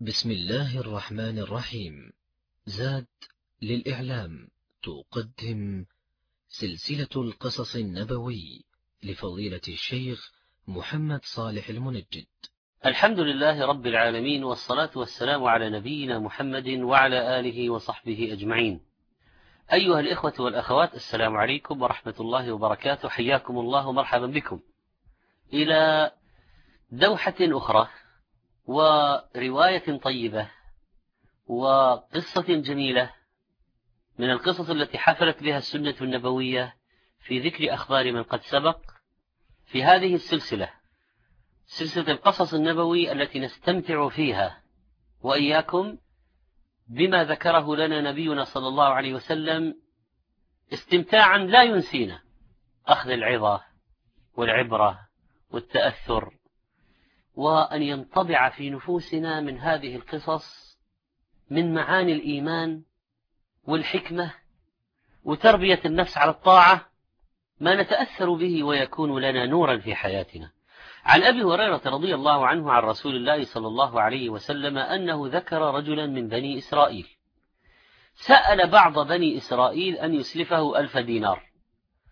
بسم الله الرحمن الرحيم زاد للإعلام تقدم سلسلة القصص النبوي لفضيلة الشيخ محمد صالح المنجد الحمد لله رب العالمين والصلاة والسلام على نبينا محمد وعلى آله وصحبه أجمعين أيها الإخوة والأخوات السلام عليكم ورحمة الله وبركاته حياكم الله ومرحبا بكم إلى دوحة أخرى ورواية طيبة وقصة جميلة من القصص التي حفلت بها السنة النبوية في ذكر أخبار من قد سبق في هذه السلسلة سلسلة القصص النبوي التي نستمتع فيها وإياكم بما ذكره لنا نبينا صلى الله عليه وسلم استمتاعا لا ينسينا أخذ العظة والعبرة والتأثر وأن ينطبع في نفوسنا من هذه القصص من معاني الإيمان والحكمة وتربية النفس على الطاعة ما نتأثر به ويكون لنا نورا في حياتنا. عن أبي هريرة رضي الله عنه عن رسول الله صلى الله عليه وسلم أنه ذكر رجلا من بني إسرائيل. سأل بعض بني إسرائيل أن يسلفه ألف دينار.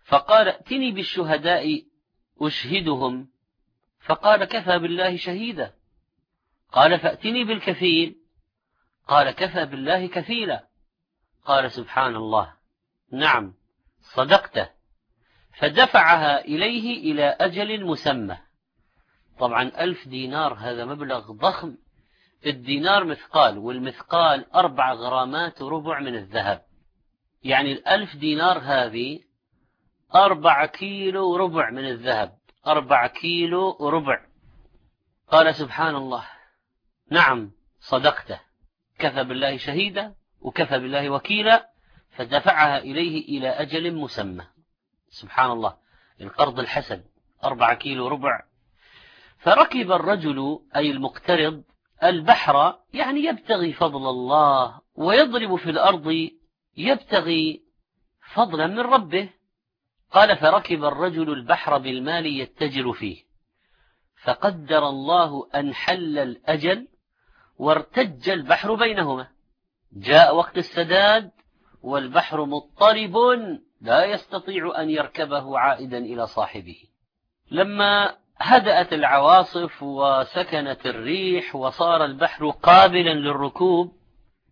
فقال ائتني بالشهداء أشهدهم فقال كفى بالله شهيدا. قال فأتني بالكفيل. قال كفى بالله كفيلا. قال سبحان الله. نعم صدقته. فدفعها إليه إلى أجل مسمى. طبعا ألف دينار هذا مبلغ ضخم. الدينار مثقال والمثقال أربع غرامات وربع من الذهب. يعني الألف دينار هذه أربع كيلو وربع من الذهب. أربع كيلو وربع قال سبحان الله. نعم صدقته. كفى بالله شهيدا وكفى بالله وكيلا فدفعها إليه إلى أجل مسمى. سبحان الله. القرض الحسن أربع كيلو ربع. فركب الرجل أي المقترض البحر يعني يبتغي فضل الله ويضرب في الأرض يبتغي فضلا من ربه. قال فركب الرجل البحر بالمال يتجر فيه. فقدر الله أن حل الأجل وارتج البحر بينهما. جاء وقت السداد والبحر مضطرب لا يستطيع أن يركبه عائدا إلى صاحبه. لما هدأت العواصف وسكنت الريح وصار البحر قابلا للركوب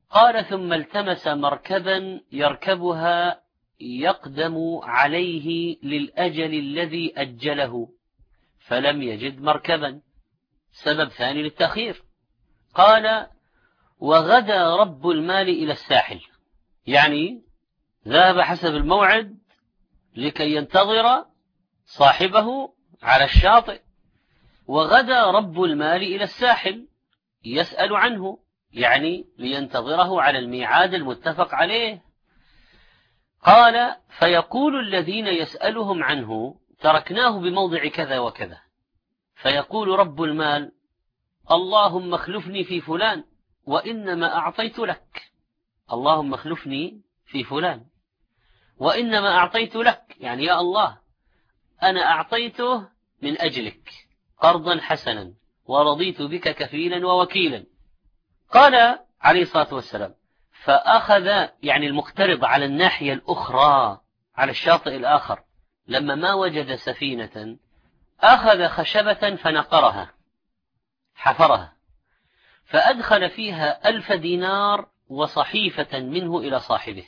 قال ثم التمس مركبا يركبها يقدم عليه للأجل الذي أجله فلم يجد مركبا. سبب ثاني للتأخير. قال وغدا رب المال إلى الساحل. يعني ذهب حسب الموعد لكي ينتظر صاحبه على الشاطئ. وغدا رب المال إلى الساحل يسأل عنه يعني لينتظره على الميعاد المتفق عليه. قال فيقول الذين يسألهم عنه تركناه بموضع كذا وكذا. فيقول رب المال اللهم اخلفني في فلان وإنما أعطيت لك. اللهم اخلفني في فلان وإنما أعطيت لك. يعني يا الله أنا أعطيته من أجلك قرضا حسنا ورضيت بك كفيلا ووكيلا. قال عليه الصلاة والسلام فأخذ يعني المقترض على الناحية الأخرى على الشاطئ الآخر لما ما وجد سفينة أخذ خشبة فنقرها حفرها فأدخل فيها ألف دينار وصحيفة منه إلى صاحبه.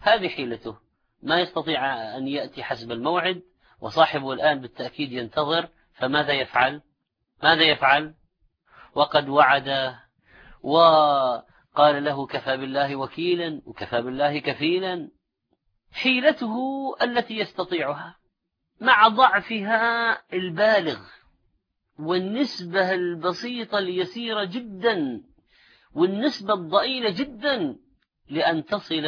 هذه حيلته. ما يستطيع أن يأتي حسب الموعد وصاحبه الآن بالتأكيد ينتظر فماذا يفعل؟ ماذا يفعل؟ وقد وعد وقال له كفى بالله وكيلا وكفى بالله كفيلا. حيلته التي يستطيعها مع ضعفها البالغ والنسبة البسيطة اليسيرة جدا والنسبة الضئيلة جدا لأن تصل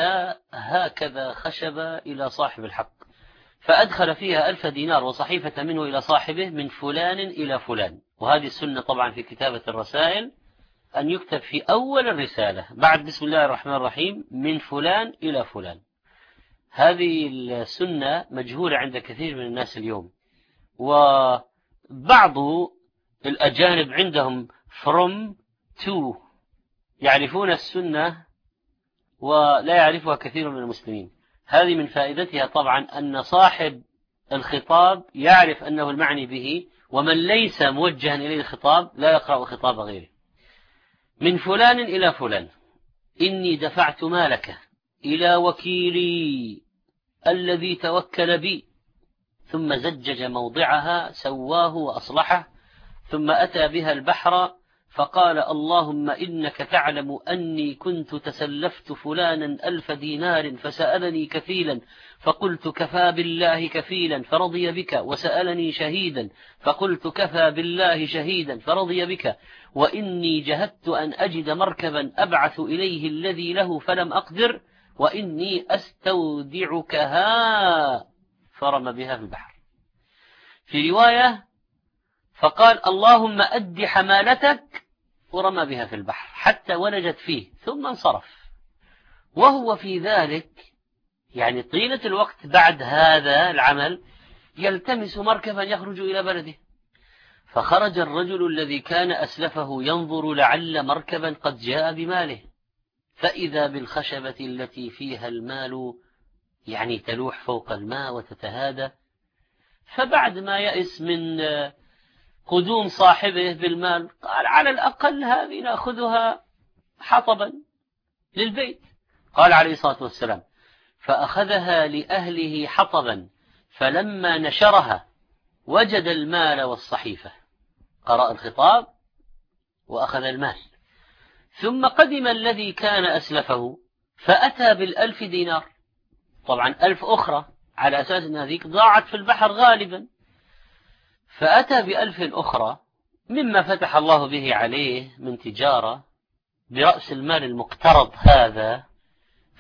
هكذا خشبة إلى صاحب الحق. فأدخل فيها ألف دينار وصحيفة منه إلى صاحبه من فلان إلى فلان. وهذه السنة طبعا في كتابة الرسائل. أن يكتب في أول الرسالة بعد بسم الله الرحمن الرحيم من فلان إلى فلان. هذه السنة مجهولة عند كثير من الناس اليوم. وبعض الأجانب عندهم from تو يعرفون السنة ولا يعرفها كثير من المسلمين. هذه من فائدتها طبعا أن صاحب الخطاب يعرف أنه المعني به ومن ليس موجها إليه الخطاب لا يقرأ خطاب غيره. من فلان إلى فلان. إني دفعت مالك إلى وكيلي الذي توكل بي. ثم زجج موضعها سواه وأصلحه ثم أتى بها البحر فقال اللهم إنك تعلم أني كنت تسلفت فلانا ألف دينار فسألني كفيلا فقلت كفى بالله كفيلا فرضي بك وسألني شهيدا فقلت كفى بالله شهيدا فرضي بك وإني جهدت أن أجد مركبا أبعث إليه الذي له فلم أقدر وإني أستودعكها فرم بها في البحر. في رواية فقال اللهم أد حمالتك ورمى بها في البحر حتى ولجت فيه ثم انصرف. وهو في ذلك يعني طيلة الوقت بعد هذا العمل يلتمس مركبا يخرج إلى بلده. فخرج الرجل الذي كان أسلفه ينظر لعل مركبا قد جاء بماله. فإذا بالخشبة التي فيها المال يعني تلوح فوق الماء وتتهادى فبعد ما يأس من قدوم صاحبه بالمال. قال على الأقل هذه نأخذها حطبا للبيت. قال عليه الصلاة والسلام فأخذها لأهله حطبا فلما نشرها وجد المال والصحيفة. قرأ الخطاب وأخذ المال. ثم قدم الذي كان أسلفه فأتى بالألف دينار. طبعا ألف أخرى على أساس أن هذيك ضاعت في البحر غالبا. فأتى بألف أخرى مما فتح الله به عليه من تجارة برأس المال المقترض هذا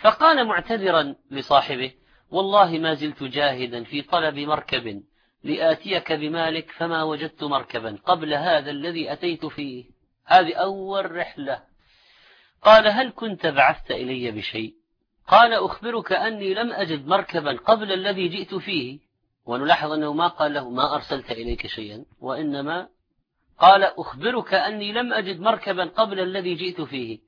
فقال معتذرا لصاحبه والله ما زلت جاهدا في طلب مركب لآتيك بمالك فما وجدت مركبا قبل هذا الذي أتيت فيه. هذه أول رحلة. قال هل كنت بعثت إلي بشيء؟ قال أخبرك أني لم أجد مركبا قبل الذي جئت فيه. ونلاحظ أنه ما قال له ما أرسلت إليك شيئا وإنما قال أخبرك أني لم أجد مركبا قبل الذي جئت فيه.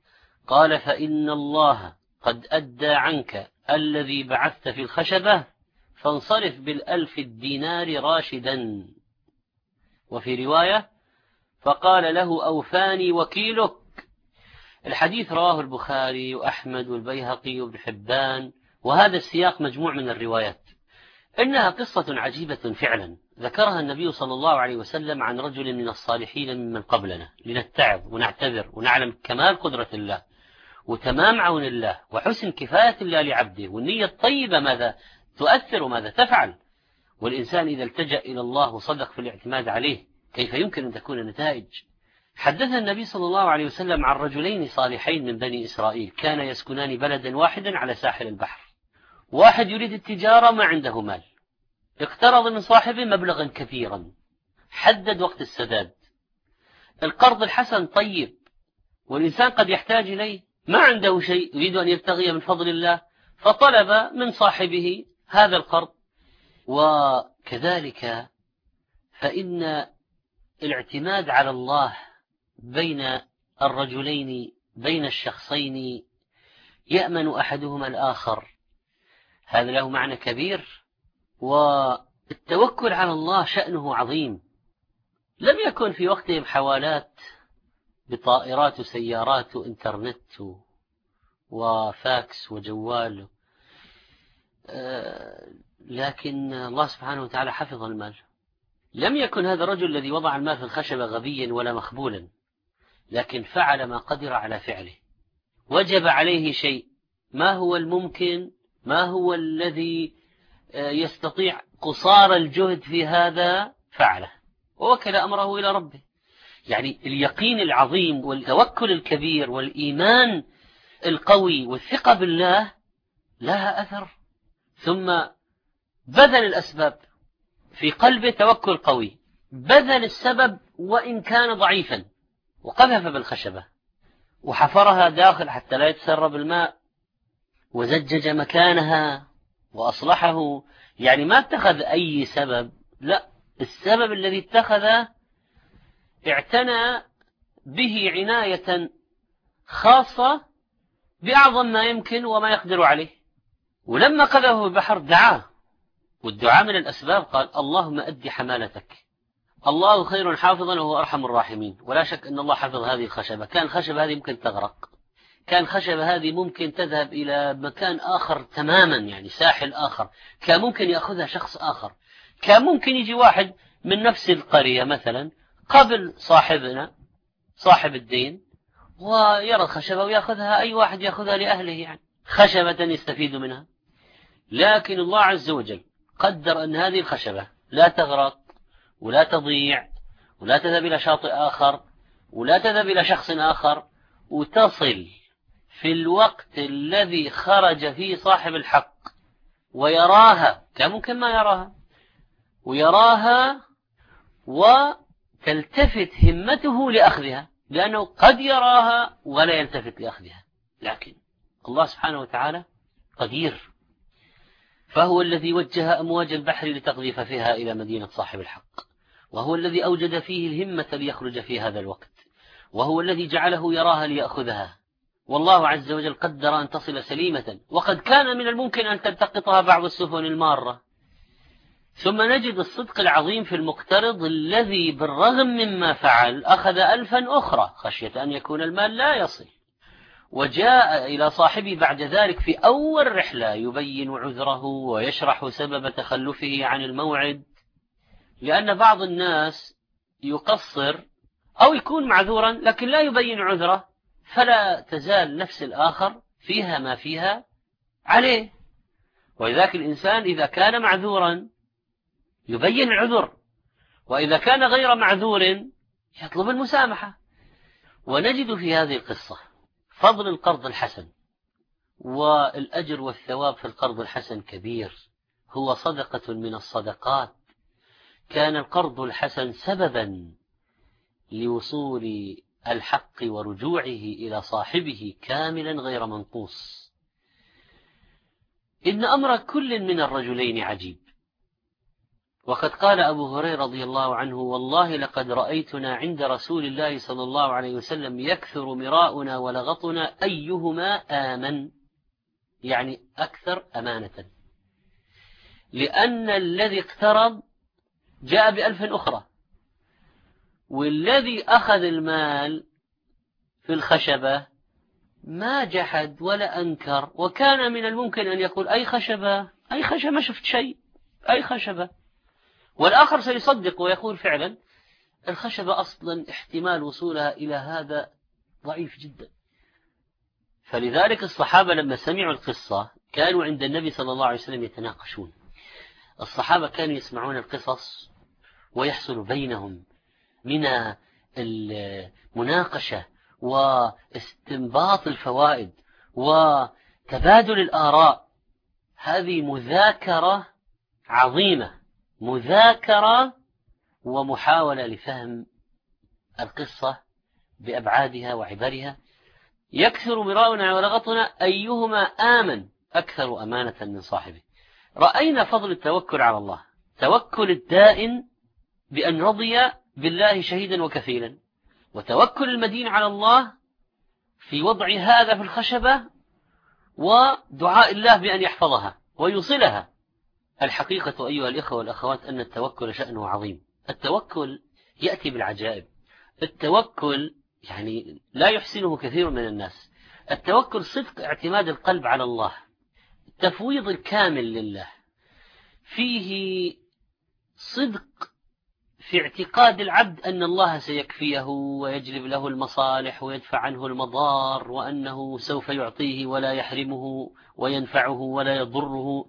قال فإن الله قد أدى عنك الذي بعثت في الخشبة فانصرف بالألف الدينار راشدا. وفي رواية فقال له أوفاني وكيلك. الحديث رواه البخاري وأحمد والبيهقي وابن حبان وهذا السياق مجموع من الروايات. إنها قصة عجيبة فعلا. ذكرها النبي صلى الله عليه وسلم عن رجل من الصالحين ممن قبلنا. لنتعظ ونعتبر ونعلم كمال قدرة الله وتمام عون الله وحسن كفاية الله لعبده والنية الطيبة ماذا تؤثر وماذا تفعل. والإنسان إذا التجأ إلى الله وصدق في الاعتماد عليه كيف يمكن أن تكون النتائج حدث النبي صلى الله عليه وسلم عن رجلين صالحين من بني إسرائيل. كان يسكنان بلدا واحدا على ساحل البحر. واحد يريد التجارة ما عنده مال. اقترض من صاحبه مبلغا كثيرا حدد وقت السداد. القرض الحسن طيب. والإنسان قد يحتاج إليه. ما عنده شيء يريد أن يبتغي من فضل الله. فطلب من صاحبه هذا القرض. وكذلك فإن الاعتماد على الله بين الرجلين بين الشخصين يأمن أحدهما الآخر. هذا له معنى كبير. والتوكل على الله شأنه عظيم. لم يكن في وقتهم حوالات بطائرات وسيارات وإنترنت وفاكس وجوال. آه، لكن الله سبحانه وتعالى حفظ المال. لم يكن هذا الرجل الذي وضع المال في الخشبة غبيا ولا مخبولا لكن فعل ما قدر على فعله. وجب عليه شيء. ما هو الممكن؟ ما هو الذي آه، يستطيع قصار الجهد في هذا؟ فعله. ووكل أمره إلى ربه. يعني اليقين العظيم والتوكل الكبير والإيمان القوي والثقة بالله لها أثر. ثم بذل الأسباب في قلبه توكل قوي. بذل السبب وإن كان ضعيفا. وقذف بالخشبة. وحفرها داخل حتى لا يتسرب الماء. وزجج مكانها وأصلحه. يعني ما اتخذ أي سبب. لا السبب الذي اتخذه اعتنى به عناية خاصة بأعظم ما يمكن وما يقدر عليه. ولما قذفه البحر دعاه. والدعاء من الأسباب قال اللهم أدي حمالتك. الله خير حافظا وهو أرحم الراحمين. ولا شك أن الله حفظ هذه الخشبة. كان الخشبة هذه ممكن تغرق. كان خشبة هذه ممكن تذهب إلى مكان آخر تماما يعني ساحل آخر. كان ممكن يأخذها شخص آخر. كان ممكن يجي واحد من نفس القرية مثلا قبل صاحبنا صاحب الدين ويرى الخشبة ويأخذها أي واحد يأخذها لأهله يعني. خشبة يستفيد منها. لكن الله عز وجل قدر أن هذه الخشبة لا تغرق ولا تضيع ولا تذهب إلى شاطئ آخر ولا تذهب إلى شخص آخر وتصل في الوقت الذي خرج فيه صاحب الحق ويراها كان ممكن ما يراها ويراها وتلتفت همته لأخذها لأنه قد يراها ولا يلتفت لأخذها. لكن الله سبحانه وتعالى قدير. فهو الذي وجه أمواج البحر لتقذف فيها إلى مدينة صاحب الحق. وهو الذي أوجد فيه الهمة ليخرج في هذا الوقت. وهو الذي جعله يراها ليأخذها. والله عز وجل قدر أن تصل سليمة. وقد كان من الممكن أن تلتقطها بعض السفن المارة. ثم نجد الصدق العظيم في المقترض الذي بالرغم مما فعل أخذ ألفا أخرى خشية أن يكون المال لا يصل. وجاء إلى صاحبه بعد ذلك في أول رحلة يبين عذره ويشرح سبب تخلفه عن الموعد لأن بعض الناس يقصر أو يكون معذورا لكن لا يبين عذره. فلا تزال نفس الآخر فيها ما فيها عليه. ولذلك الإنسان إذا كان معذورا يبين العذر وإذا كان غير معذور يطلب المسامحة. ونجد في هذه القصة فضل القرض الحسن والأجر والثواب في القرض الحسن كبير. هو صدقة من الصدقات. كان القرض الحسن سببا لوصول الحق ورجوعه إلى صاحبه كاملا غير منقوص. إن أمر كل من الرجلين عجيب. وقد قال أبو هريرة رضي الله عنه والله لقد رأيتنا عند رسول الله صلى الله عليه وسلم يكثر مراؤنا ولغطنا أيهما آمن. يعني أكثر أمانة. لأن الذي اقترض جاء بألف أخرى. والذي أخذ المال في الخشبة ما جحد ولا أنكر وكان من الممكن أن يقول أي خشبة؟ أي خشبة؟ ما شفت شيء. أي خشبة؟ والآخر سيصدق ويقول فعلا الخشبة أصلا احتمال وصولها إلى هذا ضعيف جدا. فلذلك الصحابة لما سمعوا القصة كانوا عند النبي صلى الله عليه وسلم يتناقشون. الصحابة كانوا يسمعون القصص ويحصل بينهم من المناقشة واستنباط الفوائد وتبادل الآراء. هذه مذاكرة عظيمة مذاكرة ومحاولة لفهم القصة بأبعادها وعبرها. يكثر مراؤنا ولغطنا أيهما آمن أكثر أمانة من صاحبه. رأينا فضل التوكل على الله توكل الدائن بأن رضي بالله شهيدا وكفيلا. وتوكل المدين على الله في وضع هذا في الخشبة ودعاء الله بأن يحفظها ويوصلها. الحقيقة أيها الإخوة والأخوات أن التوكل شأنه عظيم. التوكل يأتي بالعجائب. التوكل يعني لا يحسنه كثير من الناس. التوكل صدق اعتماد القلب على الله. التفويض الكامل لله. فيه صدق في اعتقاد العبد أن الله سيكفيه ويجلب له المصالح ويدفع عنه المضار وأنه سوف يعطيه ولا يحرمه وينفعه ولا يضره.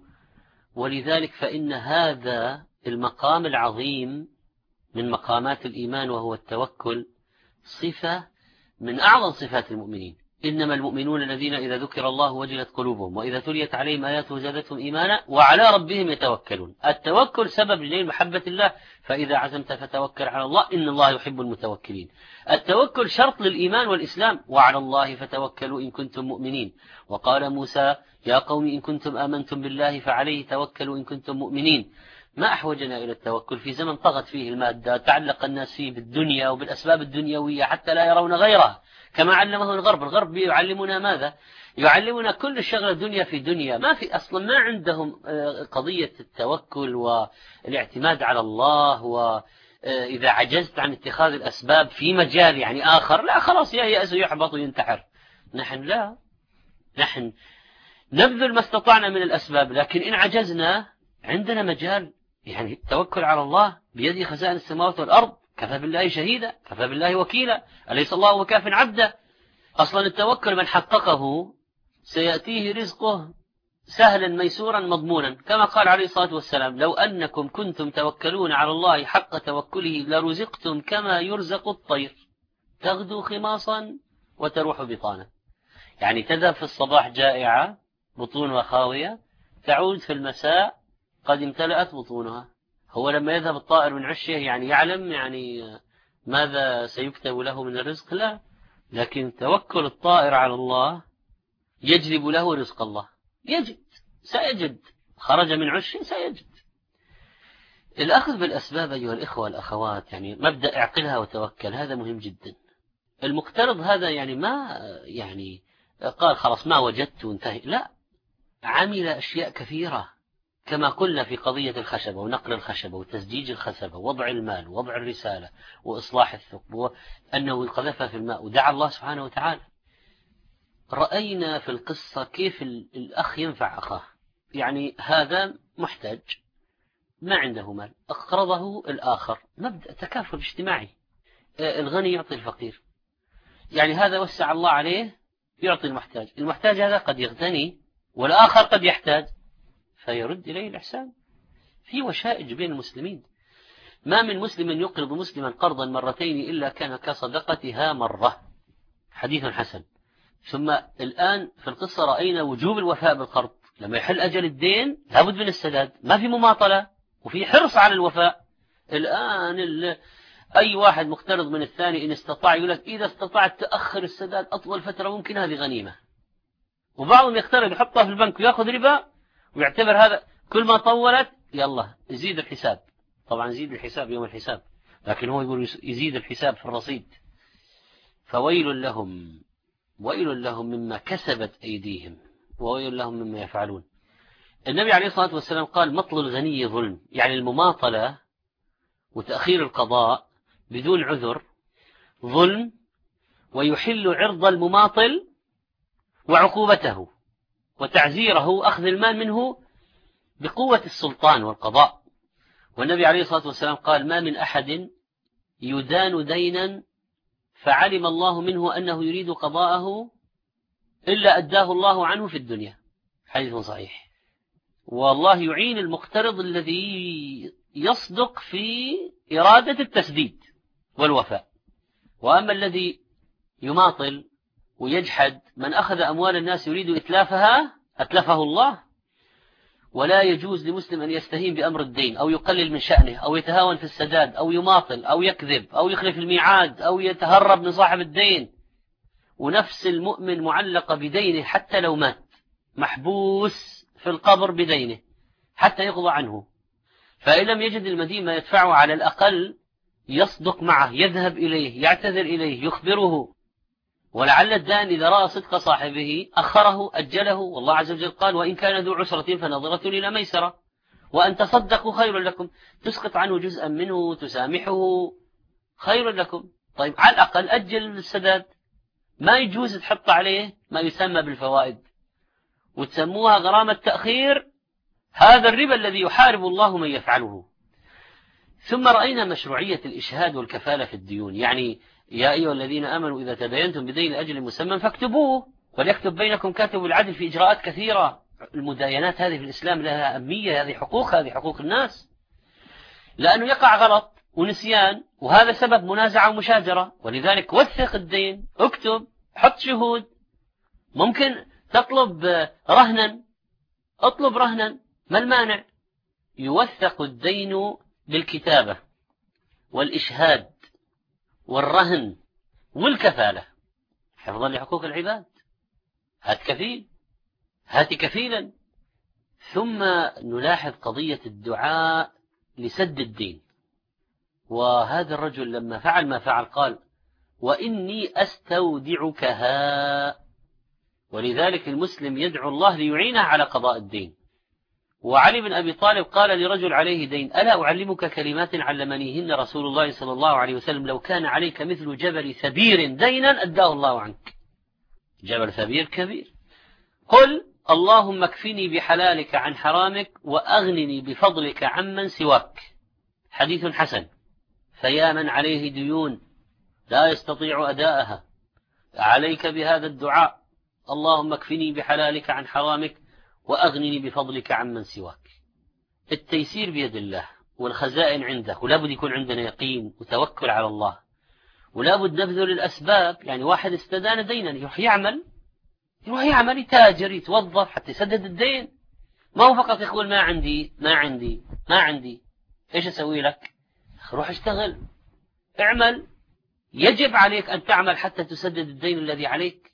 ولذلك فإن هذا المقام العظيم من مقامات الإيمان وهو التوكل صفة من أعظم صفات المؤمنين. إنما المؤمنون الذين إذا ذكر الله وجلت قلوبهم وإذا تليت عليهم آياته زادتهم إيمانا وعلى ربهم يتوكلون. التوكل سبب لنيل محبة الله فإذا عزمت فتوكل على الله إن الله يحب المتوكلين. التوكل شرط للإيمان والإسلام وعلى الله فتوكلوا إن كنتم مؤمنين. وقال موسى يا قوم إن كنتم آمنتم بالله فعليه توكلوا إن كنتم مؤمنين. ما أحوجنا إلى التوكل في زمن طغت فيه المادة تعلق الناس فيه بالدنيا وبالأسباب الدنيوية حتى لا يرون غيرها. كما علمه الغرب. الغرب يعلمنا ماذا؟ يعلمنا كل الشغل الدنيا في دنيا. ما في أصلا ما عندهم آه، قضية التوكل والاعتماد على الله وإذا آه، عجزت عن اتخاذ الأسباب في مجال يعني آخر لا خلاص ييأس ويحبط وينتحر. نحن لا. نحن نبذل ما استطعنا من الأسباب لكن إن عجزنا عندنا مجال يعني التوكل على الله بيده خزائن السماوات والأرض. كفى بالله شهيدا كفى بالله وكيلا. أليس الله وكاف عبدا أصلا التوكل من حققه سيأتيه رزقه سهلا ميسورا مضمونا. كما قال عليه الصلاة والسلام لو أنكم كنتم توكلون على الله حق توكله لرزقتم كما يرزق الطير. تغدو خماصا وتروح بطانا يعني تذهب في الصباح جائعة بطونها خاوية تعود في المساء قد امتلأت بطونها. هو لما يذهب الطائر من عشه يعني يعلم يعني ماذا سيكتب له من الرزق؟ لا. لكن توكل الطائر على الله يجلب له رزق الله. يجد. سيجد. خرج من عشه سيجد. الأخذ بالأسباب أيها الإخوة والأخوات يعني مبدأ اعقلها وتوكل هذا مهم جدا. المقترض هذا يعني ما يعني قال خلاص ما وجدت وانتهي. لا. عمل أشياء كثيرة. كما قلنا في قضية الخشبة ونقل الخشبة وتزجيج الخشبة ووضع المال ووضع الرسالة وإصلاح الثقب وأنه قذفها في الماء ودعا الله سبحانه وتعالى. رأينا في القصة كيف الأخ ينفع أخاه. يعني هذا محتاج ما عنده مال أقرضه الآخر مبدأ تكافل اجتماعي. آه، الغني يعطي الفقير. يعني هذا وسع الله عليه يعطي المحتاج. المحتاج هذا قد يغتني والآخر قد يحتاج. فيرد إليه الإحسان. في وشائج بين المسلمين. ما من مسلم يقرض مسلما قرضا مرتين إلا كان كصدقتها مرة. حديث حسن. ثم الآن في القصة رأينا وجوب الوفاء بالقرض. لما يحل أجل الدين لابد من السداد. ما في مماطلة وفي حرص على الوفاء. الآن أي واحد مقترض من الثاني إن استطاع يقول لك إذا استطعت تأخر السداد أطول فترة ممكن هذه غنيمة. وبعضهم يقترض يحطها في البنك ويأخذ ربا ويعتبر هذا كل ما طولت يلا يزيد الحساب. طبعا يزيد الحساب يوم الحساب. لكن هو يقول يزيد الحساب في الرصيد. فويل لهم. ويل لهم مما كسبت أيديهم. وويل لهم مما يفعلون. النبي عليه الصلاة والسلام قال مطل الغني ظلم. يعني المماطلة وتأخير القضاء بدون عذر ظلم ويحل عرض المماطل وعقوبته. وتعزيره أخذ المال منه بقوة السلطان والقضاء. والنبي عليه الصلاة والسلام قال ما من أحد يدان دينا فعلم الله منه أنه يريد قضاءه إلا أداه الله عنه في الدنيا. حديث صحيح. والله يعين المقترض الذي يصدق في إرادة التسديد والوفاء. وأما الذي يماطل ويجحد من أخذ أموال الناس يريد إتلافها أتلفه الله؟ ولا يجوز لمسلم أن يستهين بأمر الدين أو يقلل من شأنه أو يتهاون في السداد أو يماطل أو يكذب أو يخلف الميعاد أو يتهرب من صاحب الدين. ونفس المؤمن معلقة بدينه حتى لو مات محبوس في القبر بدينه حتى يقضى عنه. فإن لم يجد المدين ما يدفعه على الأقل يصدق معه يذهب إليه يعتذر إليه يخبره. ولعل الدان إذا رأى صدق صاحبه أخره أجله. والله عز وجل قال وإن كان ذو عسرة فنظرة إلى ميسرة. وأن تصدقوا خير لكم. تسقط عنه جزءا منه تسامحه خير لكم. طيب على الأقل أجل السداد. ما يجوز تحط عليه ما يسمى بالفوائد. وتسموها غرامة تأخير هذا الربا الذي يحارب الله من يفعله. ثم رأينا مشروعية الإشهاد والكفالة في الديون. يعني يا أيها الذين آمنوا إذا تداينتم بدين أجل مسمى فاكتبوه وليكتب بينكم كاتب العدل في إجراءات كثيرة. المداينات هذه في الإسلام لها أهمية هذه حقوق هذه حقوق الناس. لأنه يقع غلط ونسيان وهذا سبب منازعة ومشاجرة. ولذلك وثق الدين اكتب حط شهود. ممكن تطلب رهنا اطلب رهنا. ما المانع؟ يوثق الدين بالكتابة والإشهاد. والرهن والكفالة. حفظا لحقوق العباد. هات كفيل. هات كفيلا. ثم نلاحظ قضية الدعاء لسد الدين. وهذا الرجل لما فعل ما فعل قال وإني أستودعكها ولذلك المسلم يدعو الله ليعينه على قضاء الدين. وعلي بن أبي طالب قال لرجل عليه دين ألا أعلمك كلمات علمنيهن رسول الله صلى الله عليه وسلم؟ لو كان عليك مثل جبل ثبير دينا أداه الله عنك. جبل ثبير كبير. قل اللهم اكفني بحلالك عن حرامك وأغنني بفضلك عمن سواك. حديث حسن. فيا من عليه ديون لا يستطيع أداءها. عليك بهذا الدعاء. اللهم اكفني بحلالك عن حرامك وأغنني بفضلك عمن سواك. التيسير بيد الله والخزائن عنده ولا بد يكون عندنا يقين وتوكل على الله. ولا بد نبذل الأسباب يعني واحد استدان دينا يروح يعمل يروح يعمل يتاجر يتوظف حتى يسدد الدين. ما هو فقط يقول ما عندي ما عندي ما عندي. إيش أسوي لك؟ روح اشتغل اعمل. يجب عليك أن تعمل حتى تسدد الدين الذي عليك.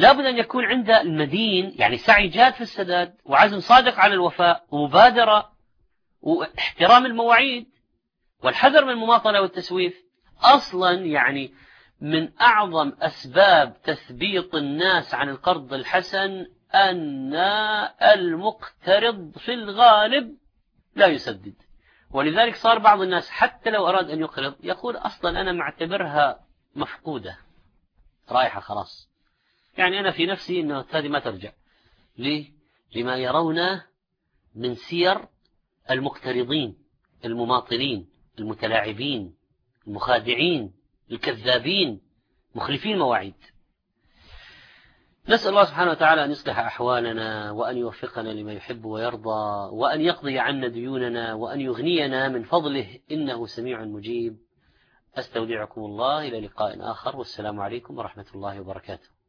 لابد أن يكون عند المدين يعني سعي جاد في السداد وعزم صادق على الوفاء ومبادرة واحترام المواعيد والحذر من المماطلة والتسويف. أصلا يعني من أعظم أسباب تثبيط الناس عن القرض الحسن أن المقترض في الغالب لا يسدد. ولذلك صار بعض الناس حتى لو أراد أن يقرض يقول أصلا أنا معتبرها مفقودة. رايحة خلاص. يعني أنا في نفسي أنه هذه ما ترجع. ليه؟ لما يرون من سير المقترضين المماطلين المتلاعبين المخادعين الكذابين مخلفين مواعيد. نسأل الله سبحانه وتعالى أن يصلح أحوالنا وأن يوفقنا لما يحب ويرضى وأن يقضي عنا ديوننا وأن يغنينا من فضله. إنه سميع مجيب. أستودعكم الله إلى لقاء آخر. والسلام عليكم ورحمة الله وبركاته.